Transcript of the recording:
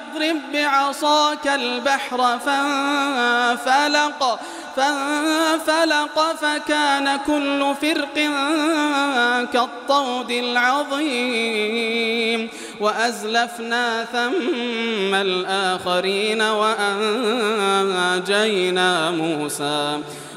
أن اضرب بعصاك البحر فانفلق فانفلق فكان كل فرق كالطود العظيم. وأزلفنا ثم الآخرين وأنجينا موسى.